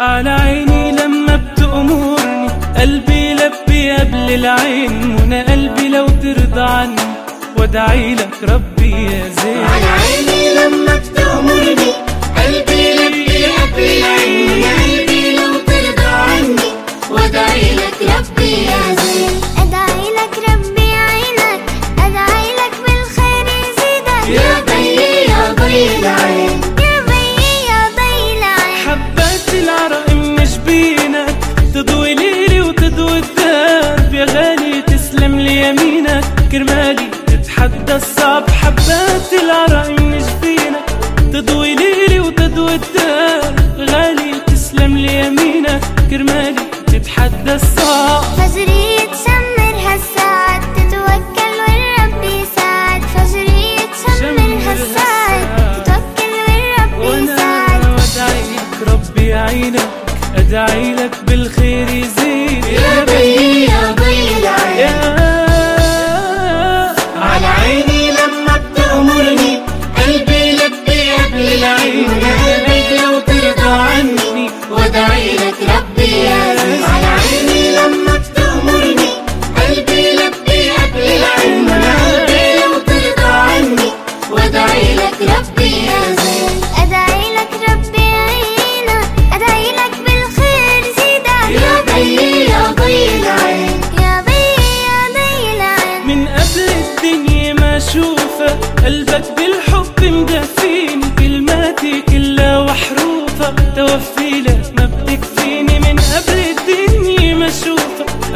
على عيني لما بتأمرني قلبي لبي قبل العين منى قلبي لو ترضى عني. وادعي لك ربي يا زين. على عيني لما بتأمرني قلبي لبي قبل العين. يمينك كرمالي تتحدى الصعب فجري تشمر هالساعات تتوكل والرب يساعد فجري تشمر هالساعات تتوكل والرب وأنا يساعد وادعي لك ربي يعينك أدعي لك بالخير يزيد. يا بي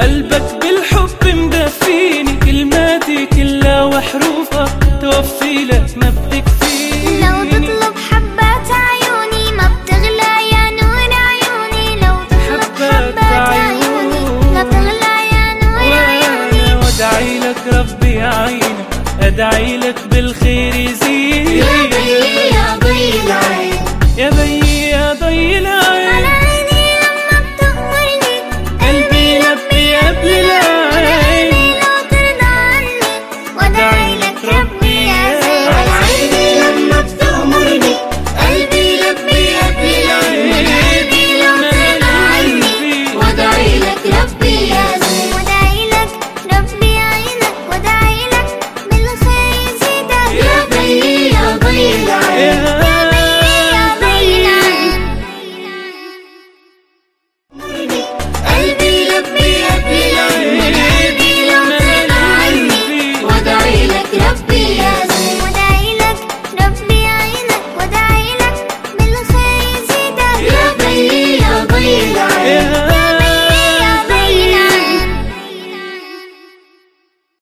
قلبك بالحب مدفيني كلماتي كلها وحروفة توفي لك ما بتكفيني. لو تطلب حبات عيوني ما بتغلى يا نور عيوني. لو تطلب حبات حبات عيوني لا بتغلى يا نور عيوني. وأدعي لك ربي يعينك أدعي لك بالخير يزيد.